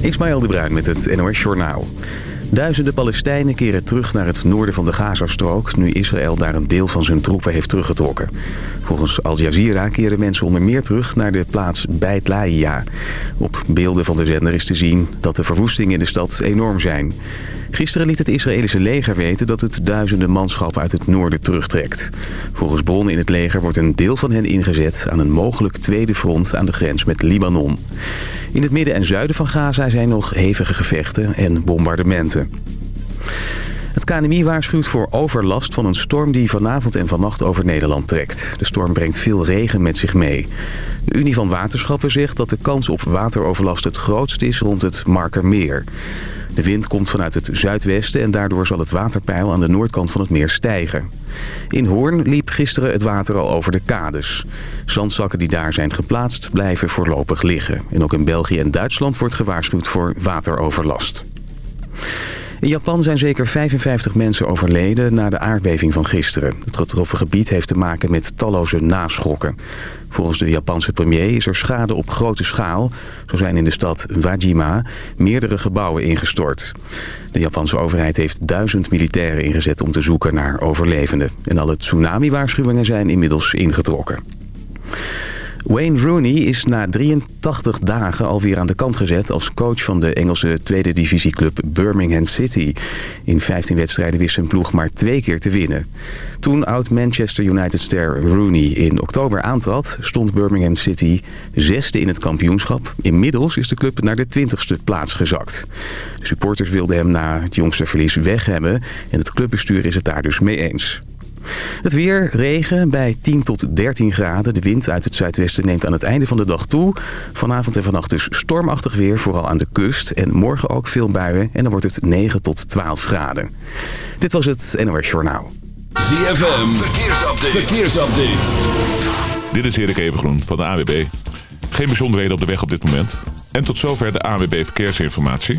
Ismaël de Bruin met het NOS Journaal. Duizenden Palestijnen keren terug naar het noorden van de Gazastrook... nu Israël daar een deel van zijn troepen heeft teruggetrokken. Volgens Al Jazeera keren mensen onder meer terug naar de plaats Beit Laia. Op beelden van de zender is te zien dat de verwoestingen in de stad enorm zijn. Gisteren liet het Israëlische leger weten dat het duizenden manschappen uit het noorden terugtrekt. Volgens bronnen in het leger wordt een deel van hen ingezet aan een mogelijk tweede front aan de grens met Libanon. In het midden en zuiden van Gaza zijn nog hevige gevechten en bombardementen. Het KNMI waarschuwt voor overlast van een storm die vanavond en vannacht over Nederland trekt. De storm brengt veel regen met zich mee. De Unie van Waterschappen zegt dat de kans op wateroverlast het grootst is rond het Markermeer. De wind komt vanuit het zuidwesten en daardoor zal het waterpeil aan de noordkant van het meer stijgen. In Hoorn liep gisteren het water al over de kades. Zandzakken die daar zijn geplaatst blijven voorlopig liggen. En ook in België en Duitsland wordt gewaarschuwd voor wateroverlast. In Japan zijn zeker 55 mensen overleden na de aardbeving van gisteren. Het getroffen gebied heeft te maken met talloze naschokken. Volgens de Japanse premier is er schade op grote schaal. Zo zijn in de stad Wajima meerdere gebouwen ingestort. De Japanse overheid heeft duizend militairen ingezet om te zoeken naar overlevenden. En alle tsunami-waarschuwingen zijn inmiddels ingetrokken. Wayne Rooney is na 83 dagen alweer aan de kant gezet als coach van de Engelse tweede divisieclub Birmingham City. In 15 wedstrijden wist zijn ploeg maar twee keer te winnen. Toen oud-Manchester United-ster Rooney in oktober aantrad, stond Birmingham City zesde in het kampioenschap. Inmiddels is de club naar de 20ste plaats gezakt. De supporters wilden hem na het jongste verlies weg hebben en het clubbestuur is het daar dus mee eens. Het weer, regen bij 10 tot 13 graden. De wind uit het zuidwesten neemt aan het einde van de dag toe. Vanavond en vannacht dus stormachtig weer, vooral aan de kust. En morgen ook veel buien en dan wordt het 9 tot 12 graden. Dit was het NOS Journaal. ZFM, verkeersupdate. verkeersupdate. Dit is Erik Evengroen van de AWB. Geen bijzonderheden op de weg op dit moment. En tot zover de AWB Verkeersinformatie.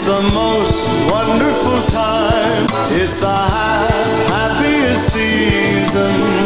It's the most wonderful time. It's the happiest season.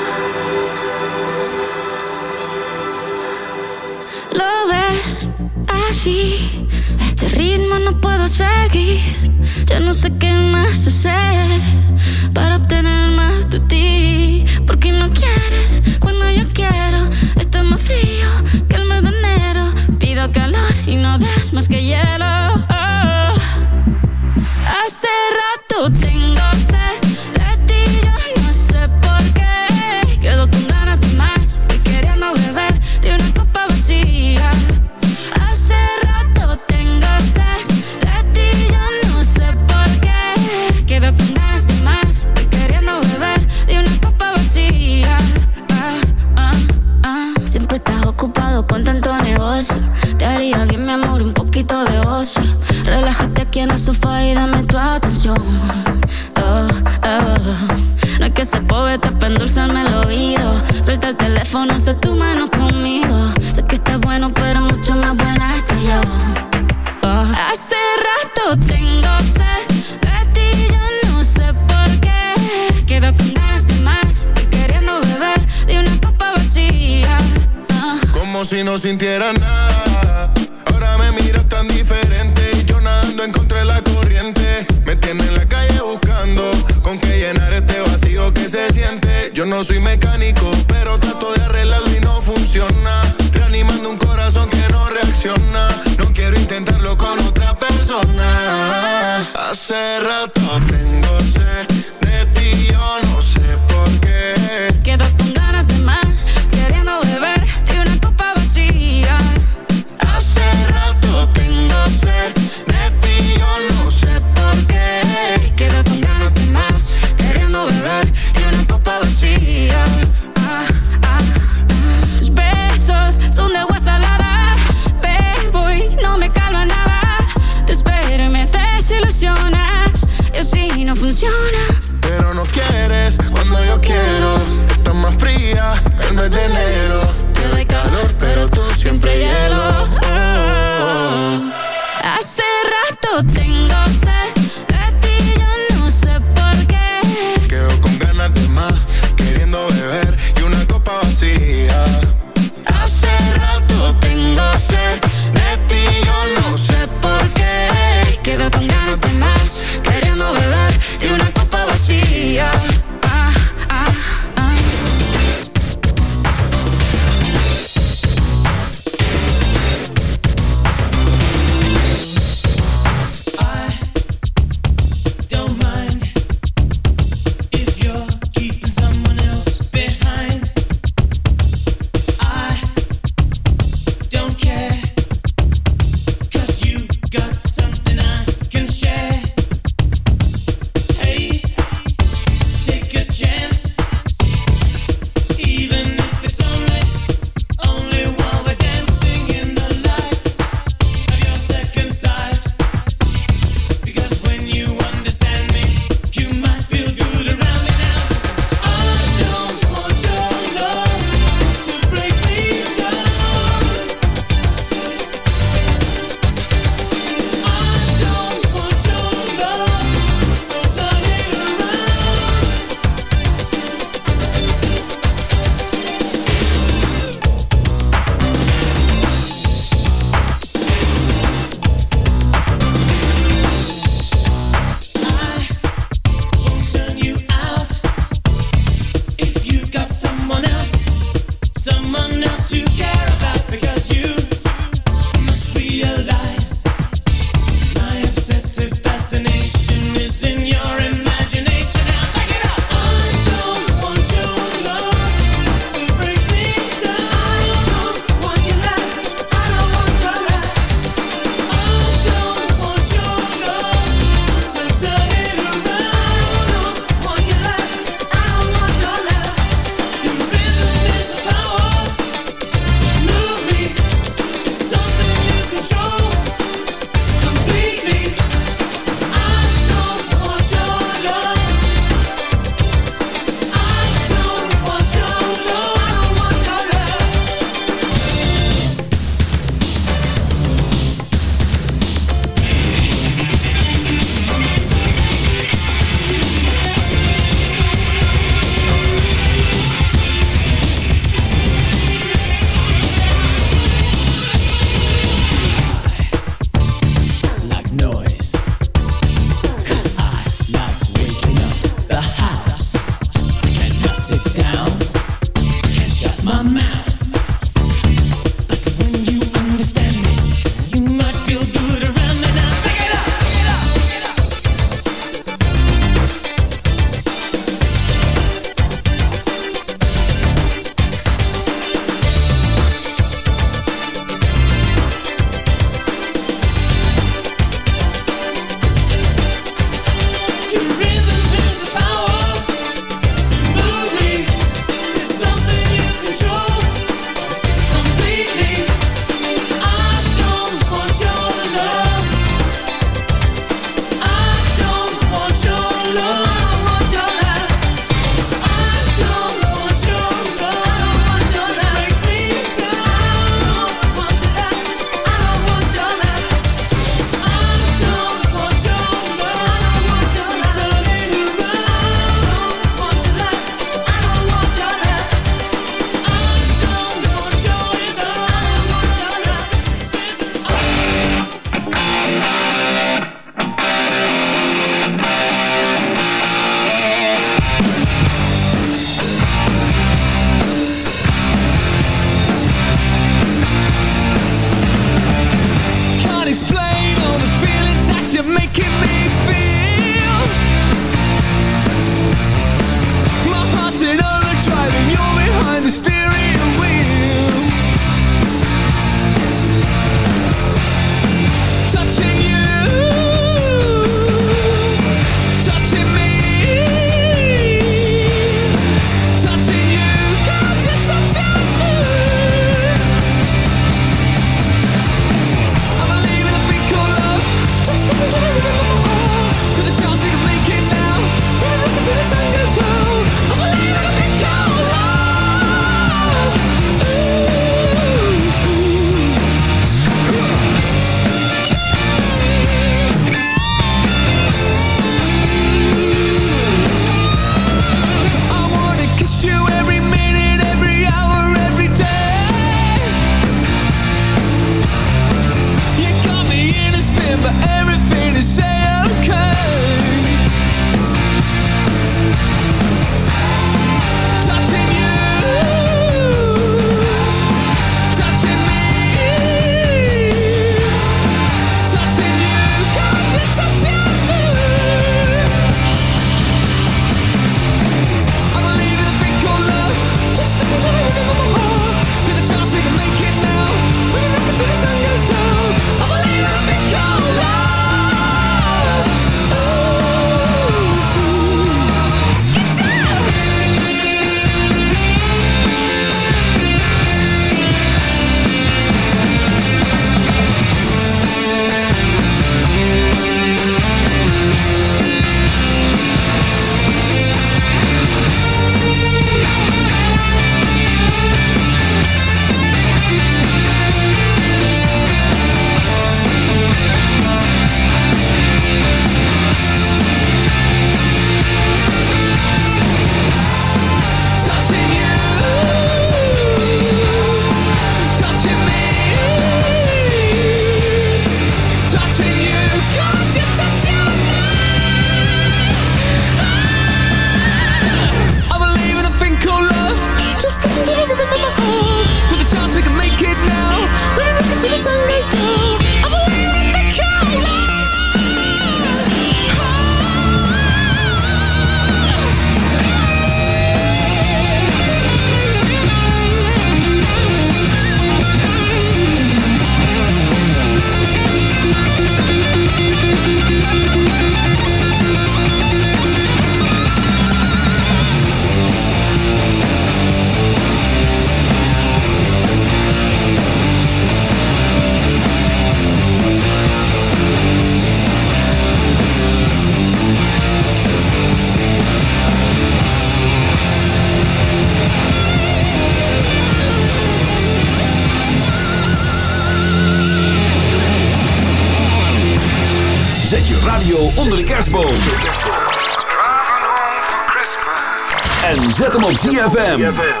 ZFM.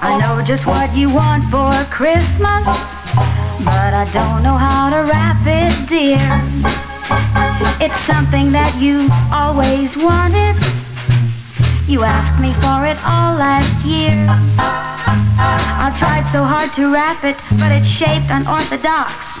I know just what you want for Christmas, but I don't know how to wrap it, dear. It's something that you've always wanted. You asked me for it all last year. I've tried so hard to wrap it, but it's shaped unorthodox.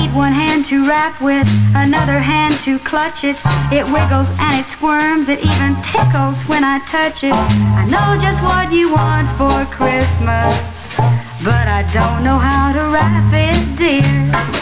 Need one hand to wrap with, another hand to clutch it. It wiggles and it squirms, it even tickles when I touch it. I know just what you want for Christmas, but I don't know how to wrap it, dear.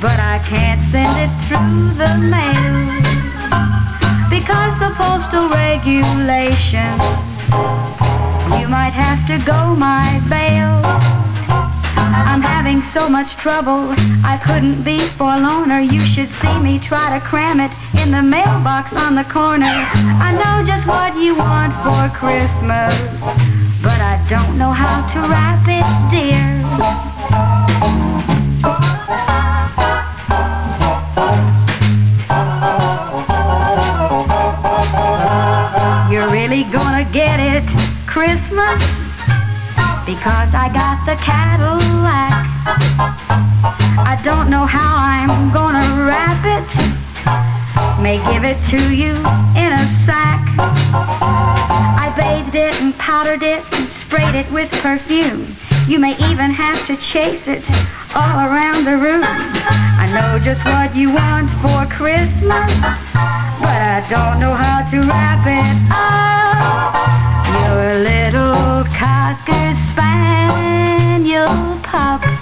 but I can't send it through the mail because of postal regulations. You might have to go my bail. I'm having so much trouble, I couldn't be forlorn. Or You should see me try to cram it in the mailbox on the corner. I know just what you want for Christmas, but I don't know how to wrap it, dear. Really gonna get it Christmas because I got the Cadillac. I don't know how I'm gonna wrap it. May give it to you in a sack. I bathed it and powdered it and sprayed it with perfume. You may even have to chase it all around the room. I know just what you want for Christmas, but I don't know how to wrap it up. Your little cocker spaniel pup.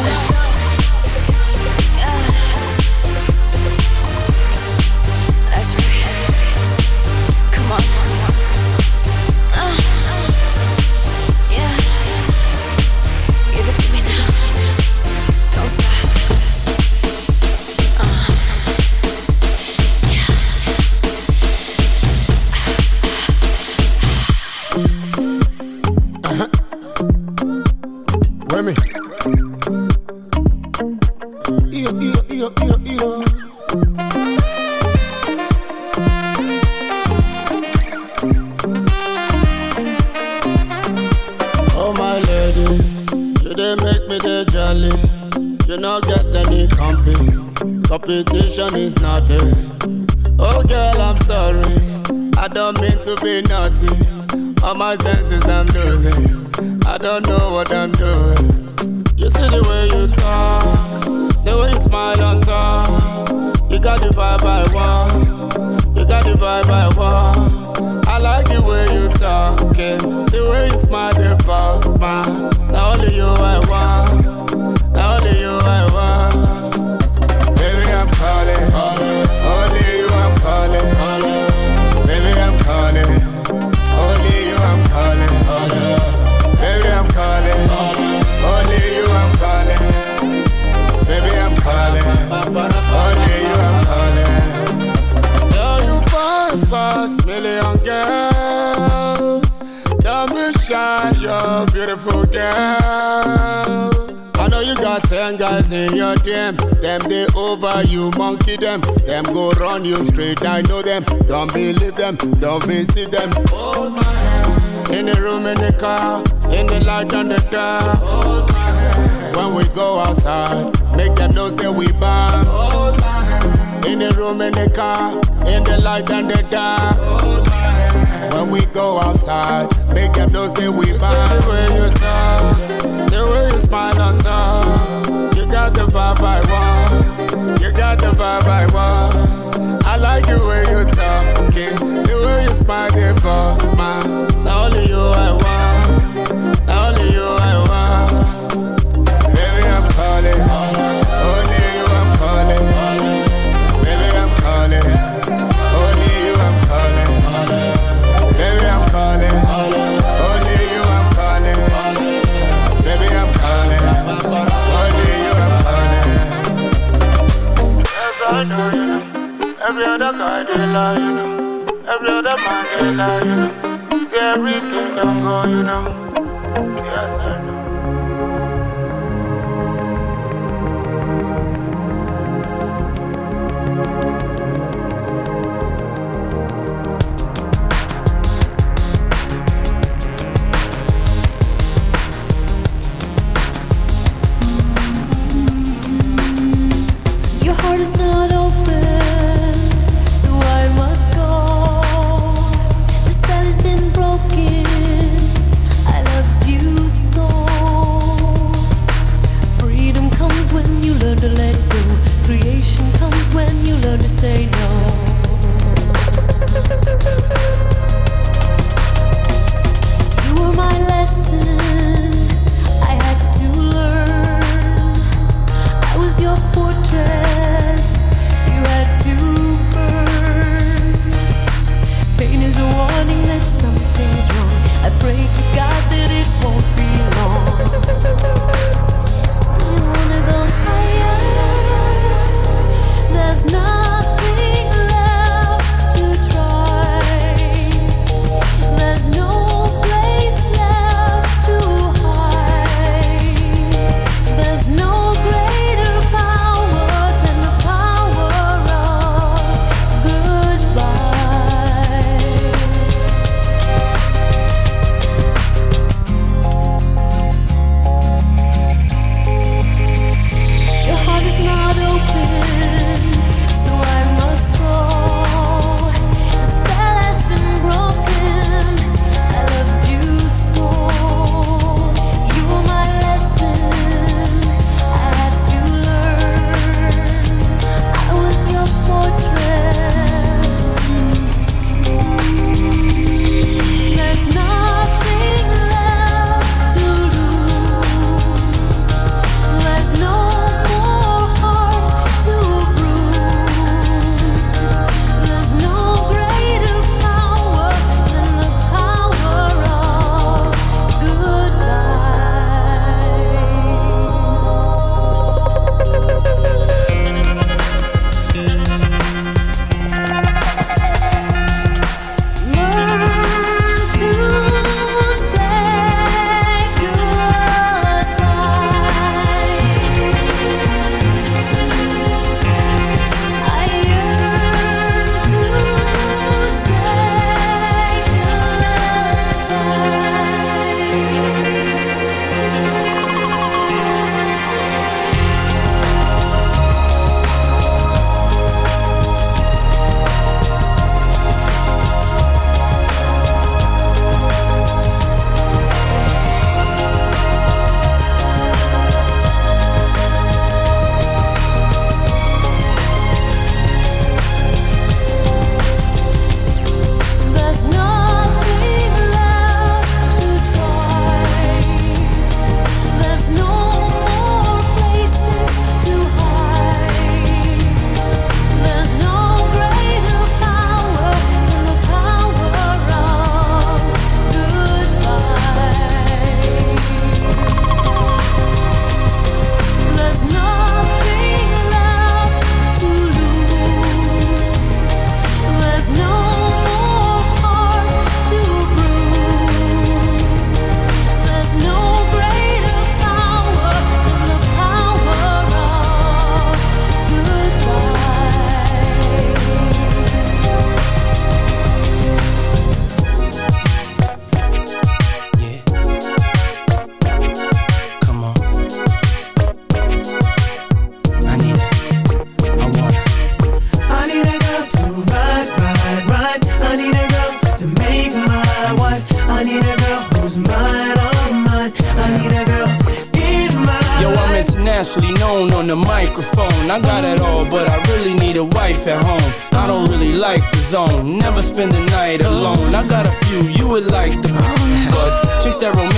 Let's monkey them. Them go run you straight. I know them. Don't believe them. Don't visit them. Hold my hand. In the room, in the car, in the light on the dark. Hold my hand. When we go outside, make them know say we bomb. Hold my hand. In the room, in the car, in the light and the dark. Hold my hand. When we go outside, make them know say we bomb. The way you talk, the way you smile on top, you got the vibe I want. Got the vibe I want. I like the way you talking, the way you smile, the smile. Only you I want. Other you know. Every other man they you know. See everything don't go, you know. Yes, I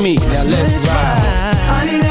me. Now let's ride.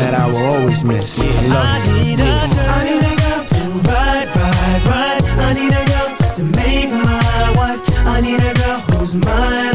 that I will always miss. I love you. I need a girl to ride, ride, ride. I need a girl to make my wife. I need a girl who's mine,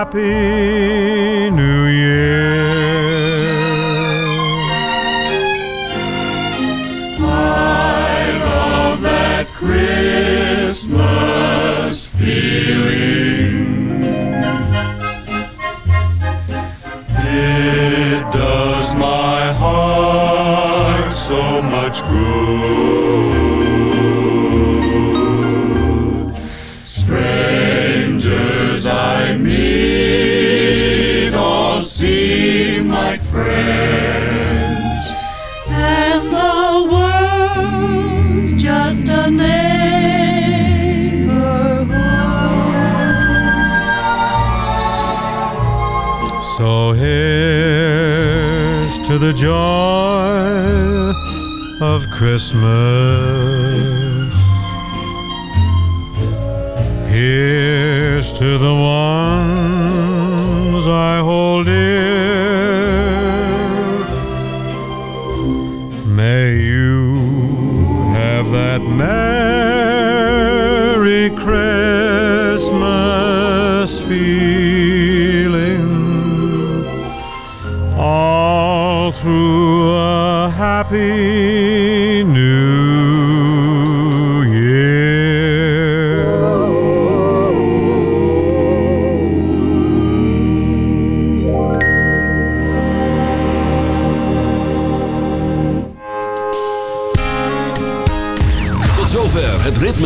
happy